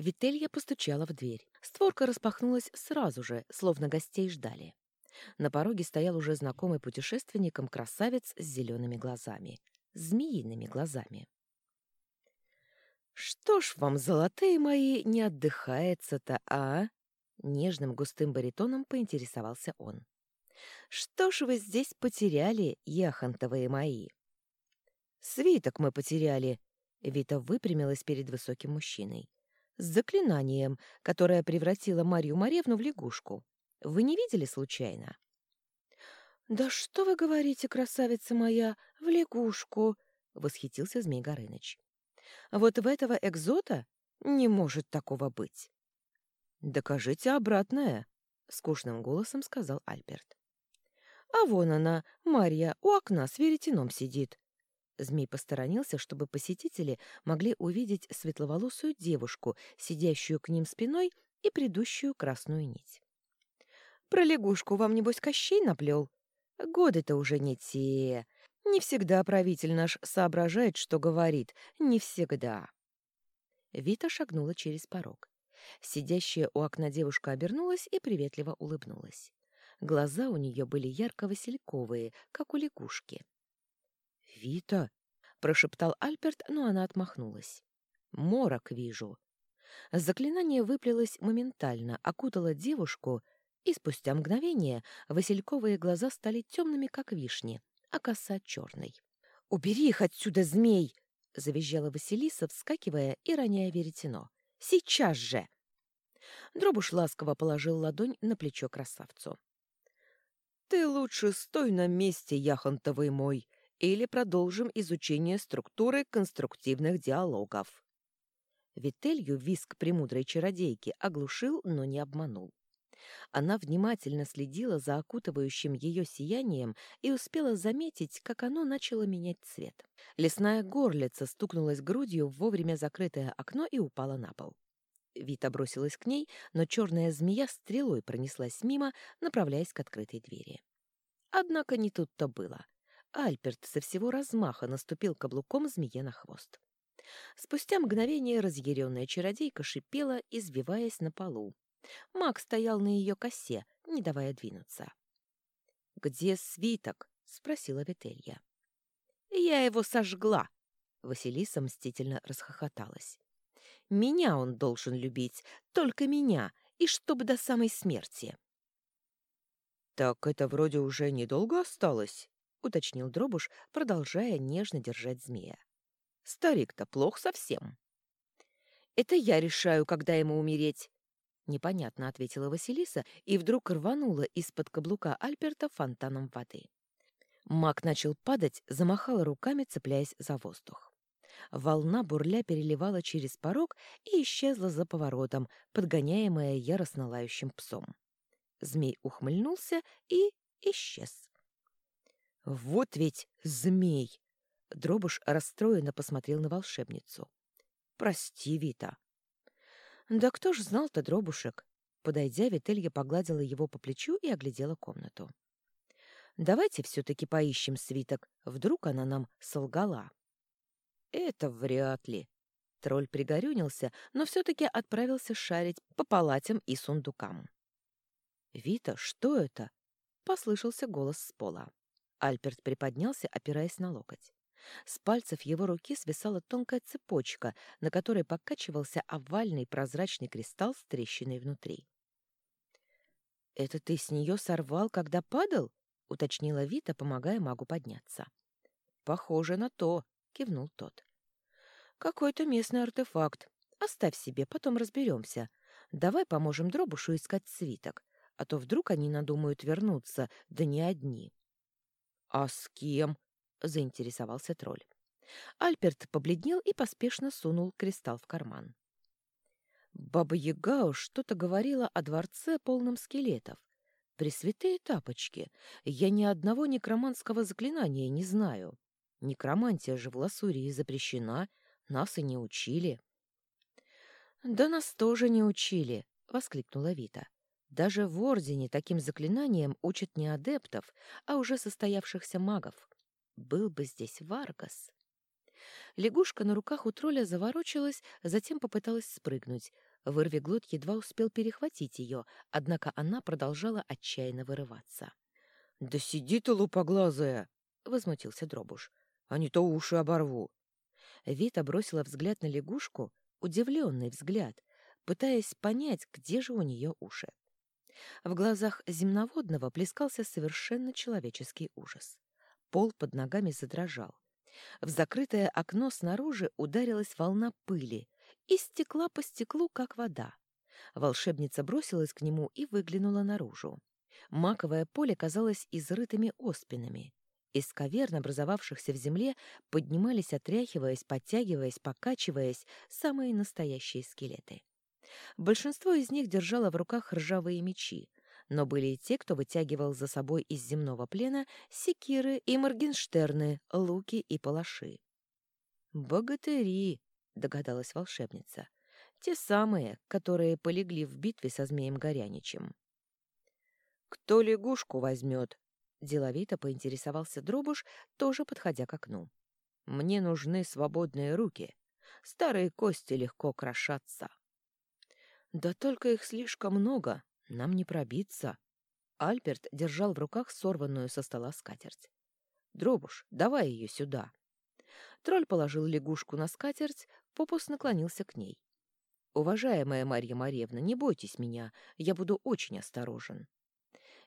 Вителья постучала в дверь. Створка распахнулась сразу же, словно гостей ждали. На пороге стоял уже знакомый путешественникам красавец с зелеными глазами. Змеиными глазами. «Что ж вам, золотые мои, не отдыхается-то, а?» Нежным густым баритоном поинтересовался он. «Что ж вы здесь потеряли, яхонтовые мои?» «Свиток мы потеряли», — Вита выпрямилась перед высоким мужчиной. «С заклинанием, которое превратило Марью Маревну в лягушку. Вы не видели случайно?» «Да что вы говорите, красавица моя, в лягушку!» — восхитился Змей Горыныч. «Вот в этого экзота не может такого быть». «Докажите обратное», — скучным голосом сказал Альберт. «А вон она, Марья, у окна с веретеном сидит». Змей посторонился, чтобы посетители могли увидеть светловолосую девушку, сидящую к ним спиной и предыдущую красную нить. «Про лягушку вам, небось, Кощей наплел? Годы-то уже не те. Не всегда правитель наш соображает, что говорит. Не всегда». Вита шагнула через порог. Сидящая у окна девушка обернулась и приветливо улыбнулась. Глаза у нее были ярко-васильковые, как у лягушки. «Вита!» — прошептал Альберт, но она отмахнулась. «Морок вижу». Заклинание выплелось моментально, окутало девушку, и спустя мгновение васильковые глаза стали темными, как вишни, а коса черной. «Убери их отсюда, змей!» — завизжала Василиса, вскакивая и роняя веретено. Сейчас же!» Дробуш ласково положил ладонь на плечо красавцу. «Ты лучше стой на месте, яхонтовый мой, или продолжим изучение структуры конструктивных диалогов». Вителью виск премудрой чародейки оглушил, но не обманул. Она внимательно следила за окутывающим ее сиянием и успела заметить, как оно начало менять цвет. Лесная горлица стукнулась грудью в вовремя закрытое окно и упала на пол. Вита бросилась к ней, но черная змея стрелой пронеслась мимо, направляясь к открытой двери. Однако не тут-то было. Альперт со всего размаха наступил каблуком змее на хвост. Спустя мгновение разъяренная чародейка шипела, извиваясь на полу, Маг стоял на ее косе, не давая двинуться. «Где свиток?» — спросила Вителья. «Я его сожгла!» — Василиса мстительно расхохоталась. «Меня он должен любить, только меня, и чтобы до самой смерти!» «Так это вроде уже недолго осталось», — уточнил Дробуш, продолжая нежно держать змея. «Старик-то плох совсем». «Это я решаю, когда ему умереть», Непонятно, ответила Василиса и вдруг рванула из-под каблука Альберта фонтаном воды. Маг начал падать, замахал руками, цепляясь за воздух. Волна бурля переливала через порог и исчезла за поворотом, подгоняемая яростно лающим псом. Змей ухмыльнулся и исчез. «Вот ведь змей!» Дробуш расстроенно посмотрел на волшебницу. «Прости, Вита, да кто ж знал-то дробушек? Подойдя, Вителья погладила его по плечу и оглядела комнату. «Давайте все-таки поищем свиток. Вдруг она нам солгала». «Это вряд ли». Тролль пригорюнился, но все-таки отправился шарить по палатям и сундукам. «Вита, что это?» — послышался голос с пола. Альберт приподнялся, опираясь на локоть. С пальцев его руки свисала тонкая цепочка, на которой покачивался овальный прозрачный кристалл с трещиной внутри. «Это ты с нее сорвал, когда падал?» — уточнила Вита, помогая магу подняться. «Похоже на то», — кивнул тот. «Какой-то местный артефакт. Оставь себе, потом разберемся. Давай поможем Дробушу искать свиток, а то вдруг они надумают вернуться, да не одни». «А с кем?» — заинтересовался тролль. Альберт побледнел и поспешно сунул кристалл в карман. Баба Ягао что-то говорила о дворце, полном скелетов. Пресвятые тапочки. Я ни одного некроманского заклинания не знаю. Некромантия же в Ласурии запрещена, нас и не учили. «Да нас тоже не учили», — воскликнула Вита. «Даже в Ордене таким заклинанием учат не адептов, а уже состоявшихся магов. Был бы здесь Варгас. Лягушка на руках у тролля заворочилась, затем попыталась спрыгнуть. Вырвиглот едва успел перехватить ее, однако она продолжала отчаянно вырываться. «Да сиди ты, лупоглазая!» — возмутился Дробуш. «А не то уши оборву!» Вита бросила взгляд на лягушку, удивленный взгляд, пытаясь понять, где же у нее уши. В глазах земноводного плескался совершенно человеческий ужас. Пол под ногами задрожал. В закрытое окно снаружи ударилась волна пыли и стекла по стеклу, как вода. Волшебница бросилась к нему и выглянула наружу. Маковое поле казалось изрытыми оспинами. Из каверн, образовавшихся в земле, поднимались, отряхиваясь, подтягиваясь, покачиваясь, самые настоящие скелеты. Большинство из них держало в руках ржавые мечи, но были и те, кто вытягивал за собой из земного плена секиры и моргенштерны, луки и палаши. «Богатыри», — догадалась волшебница, — «те самые, которые полегли в битве со змеем Горяничем». «Кто лягушку возьмет?» — деловито поинтересовался Дробуш, тоже подходя к окну. «Мне нужны свободные руки. Старые кости легко крошатся». «Да только их слишком много, нам не пробиться». Альберт держал в руках сорванную со стола скатерть. «Дробуш, давай ее сюда». Тролль положил лягушку на скатерть, попус наклонился к ней. «Уважаемая Марья Марьевна, не бойтесь меня, я буду очень осторожен».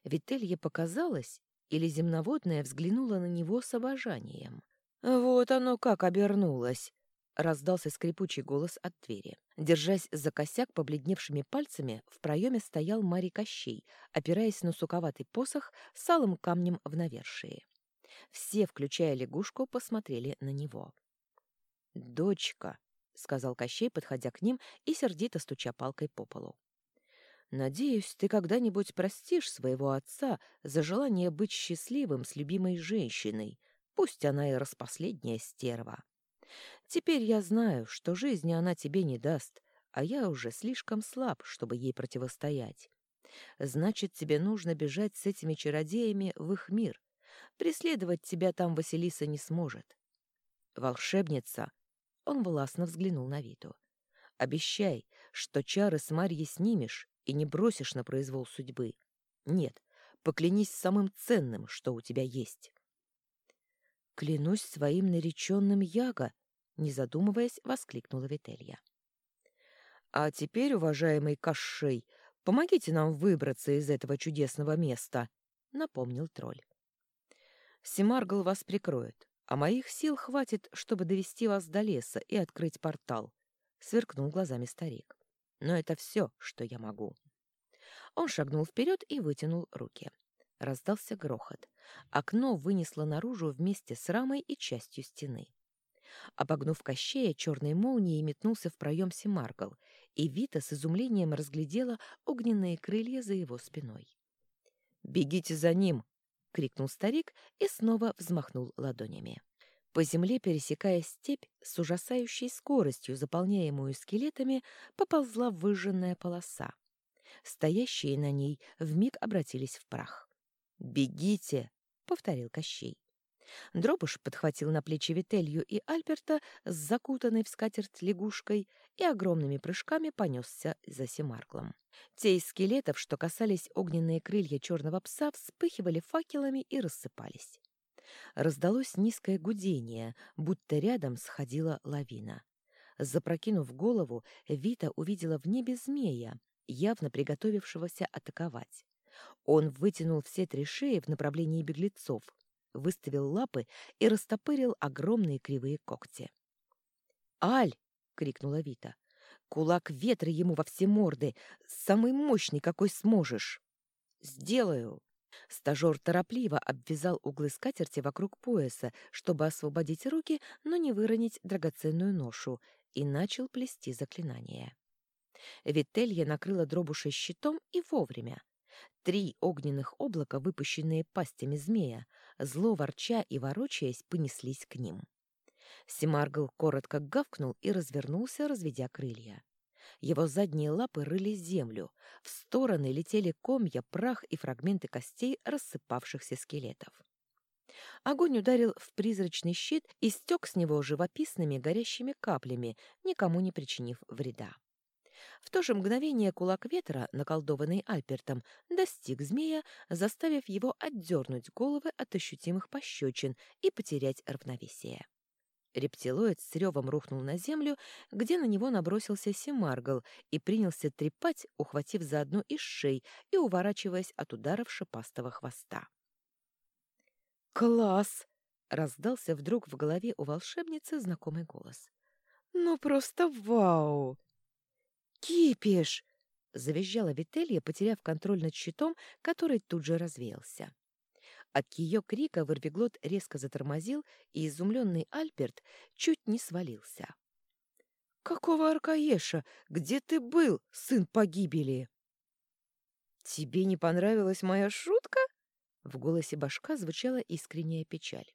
Вителье показалось, или земноводная взглянула на него с обожанием. «Вот оно как обернулось!» — раздался скрипучий голос от двери. Держась за косяк побледневшими пальцами, в проеме стоял Марий Кощей, опираясь на суковатый посох с алым камнем в навершии. Все, включая лягушку, посмотрели на него. «Дочка», — сказал Кощей, подходя к ним и сердито стуча палкой по полу. «Надеюсь, ты когда-нибудь простишь своего отца за желание быть счастливым с любимой женщиной, пусть она и распоследняя стерва». Теперь я знаю, что жизни она тебе не даст, а я уже слишком слаб, чтобы ей противостоять. Значит, тебе нужно бежать с этими чародеями в их мир. Преследовать тебя там Василиса не сможет. Волшебница. Он властно взглянул на Виту. Обещай, что чары с Марьей снимешь и не бросишь на произвол судьбы. Нет, поклянись самым ценным, что у тебя есть. Клянусь своим нареченным Яго, не задумываясь, воскликнула Вителья. «А теперь, уважаемый Кашей, помогите нам выбраться из этого чудесного места», — напомнил тролль. «Семаргл вас прикроет, а моих сил хватит, чтобы довести вас до леса и открыть портал», — сверкнул глазами старик. «Но это все, что я могу». Он шагнул вперед и вытянул руки. Раздался грохот. Окно вынесло наружу вместе с рамой и частью стены. Обогнув Кощея, черной молнией метнулся в проем Семаргл, и Вита с изумлением разглядела огненные крылья за его спиной. «Бегите за ним!» — крикнул старик и снова взмахнул ладонями. По земле, пересекая степь, с ужасающей скоростью, заполняемую скелетами, поползла выжженная полоса. Стоящие на ней вмиг обратились в прах. «Бегите!» — повторил Кощей. Дробуш подхватил на плечи Вителью и Альберта с закутанной в скатерть лягушкой и огромными прыжками понесся за Семарклом. Те из скелетов, что касались огненные крылья черного пса, вспыхивали факелами и рассыпались. Раздалось низкое гудение, будто рядом сходила лавина. Запрокинув голову, Вита увидела в небе змея, явно приготовившегося атаковать. Он вытянул все три шеи в направлении беглецов, выставил лапы и растопырил огромные кривые когти. «Аль!» — крикнула Вита. «Кулак ветра ему во все морды! Самый мощный, какой сможешь!» «Сделаю!» Стажер торопливо обвязал углы скатерти вокруг пояса, чтобы освободить руки, но не выронить драгоценную ношу, и начал плести заклинание. Вителья накрыла дробушей щитом и вовремя. Три огненных облака, выпущенные пастями змея, зло ворча и ворочаясь, понеслись к ним. Семаргл коротко гавкнул и развернулся, разведя крылья. Его задние лапы рыли землю, в стороны летели комья, прах и фрагменты костей рассыпавшихся скелетов. Огонь ударил в призрачный щит и стек с него живописными горящими каплями, никому не причинив вреда. В то же мгновение кулак ветра, наколдованный Альпертом, достиг змея, заставив его отдернуть головы от ощутимых пощечин и потерять равновесие. Рептилоид с ревом рухнул на землю, где на него набросился Семаргл и принялся трепать, ухватив за одну из шей и уворачиваясь от ударов шипастого хвоста. «Класс!» — раздался вдруг в голове у волшебницы знакомый голос. «Ну просто вау!» «Кипиш!» — завизжала Вителья, потеряв контроль над щитом, который тут же развеялся. От ее крика Ворвиглот резко затормозил, и изумленный Альберт чуть не свалился. «Какого Аркаеша? Где ты был, сын погибели?» «Тебе не понравилась моя шутка?» В голосе башка звучала искренняя печаль.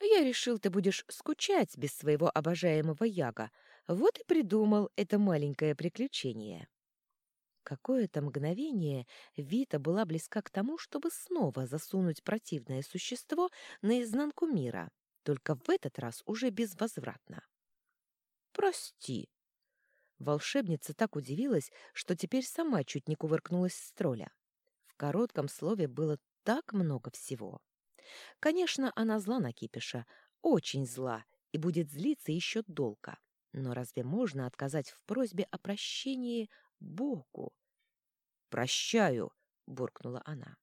«Я решил, ты будешь скучать без своего обожаемого Яга, вот и придумал это маленькое приключение. Какое-то мгновение Вита была близка к тому, чтобы снова засунуть противное существо наизнанку мира, только в этот раз уже безвозвратно. «Прости». Волшебница так удивилась, что теперь сама чуть не кувыркнулась с тролля. В коротком слове было так много всего. Конечно, она зла на Кипиша, очень зла, и будет злиться еще долго. Но разве можно отказать в просьбе о прощении Богу? «Прощаю!» — буркнула она.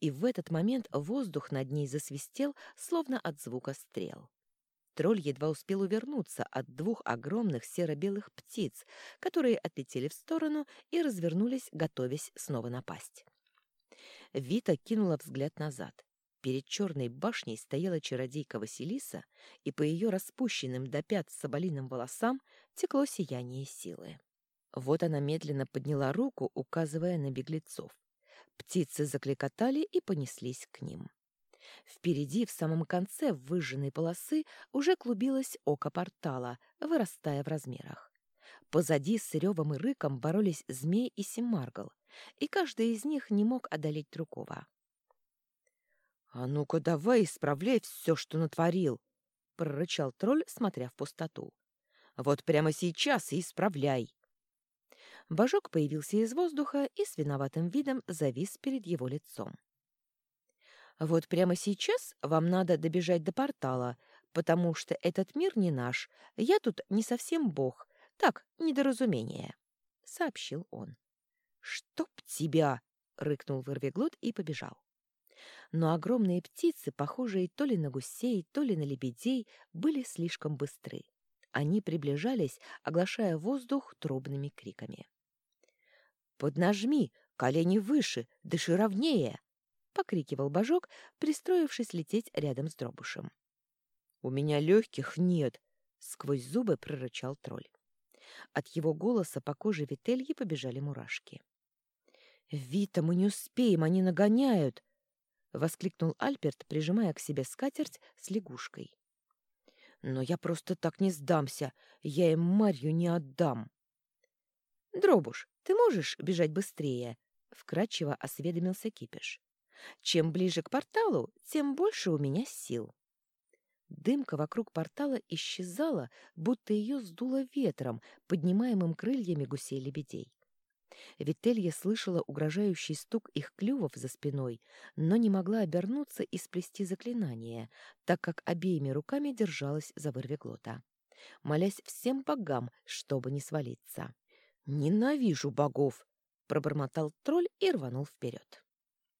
И в этот момент воздух над ней засвистел, словно от звука стрел. Тролль едва успел увернуться от двух огромных серо-белых птиц, которые отлетели в сторону и развернулись, готовясь снова напасть. Вита кинула взгляд назад. Перед черной башней стояла чародейка Василиса, и по ее распущенным до пят соболиным волосам текло сияние силы. Вот она медленно подняла руку, указывая на беглецов. Птицы закликотали и понеслись к ним. Впереди, в самом конце выжженной полосы, уже клубилось око портала, вырастая в размерах. Позади с ревом и рыком боролись змей и семаргл, и каждый из них не мог одолеть другого. «А ну-ка давай исправляй все, что натворил!» — прорычал тролль, смотря в пустоту. «Вот прямо сейчас и исправляй!» Божок появился из воздуха и с виноватым видом завис перед его лицом. «Вот прямо сейчас вам надо добежать до портала, потому что этот мир не наш, я тут не совсем бог, так, недоразумение», — сообщил он. «Чтоб тебя!» — рыкнул Вырвиглот и побежал но огромные птицы, похожие то ли на гусей, то ли на лебедей, были слишком быстры. Они приближались, оглашая воздух трубными криками. «Поднажми! Колени выше! Дыши ровнее!» — покрикивал Божок, пристроившись лететь рядом с дробушем. «У меня легких нет!» — сквозь зубы прорычал тролль. От его голоса по коже Вительи побежали мурашки. «Вита, мы не успеем, они нагоняют!» Воскликнул Альберт, прижимая к себе скатерть с лягушкой. Но я просто так не сдамся, я им Марью не отдам. Дробуш, ты можешь бежать быстрее? вкрадчиво осведомился Кипиш. Чем ближе к порталу, тем больше у меня сил. Дымка вокруг портала исчезала, будто ее сдуло ветром, поднимаемым крыльями гусей-лебедей. Вителья слышала угрожающий стук их клювов за спиной, но не могла обернуться и сплести заклинание, так как обеими руками держалась за вырвиглота, молясь всем богам, чтобы не свалиться. «Ненавижу богов!» — пробормотал тролль и рванул вперед.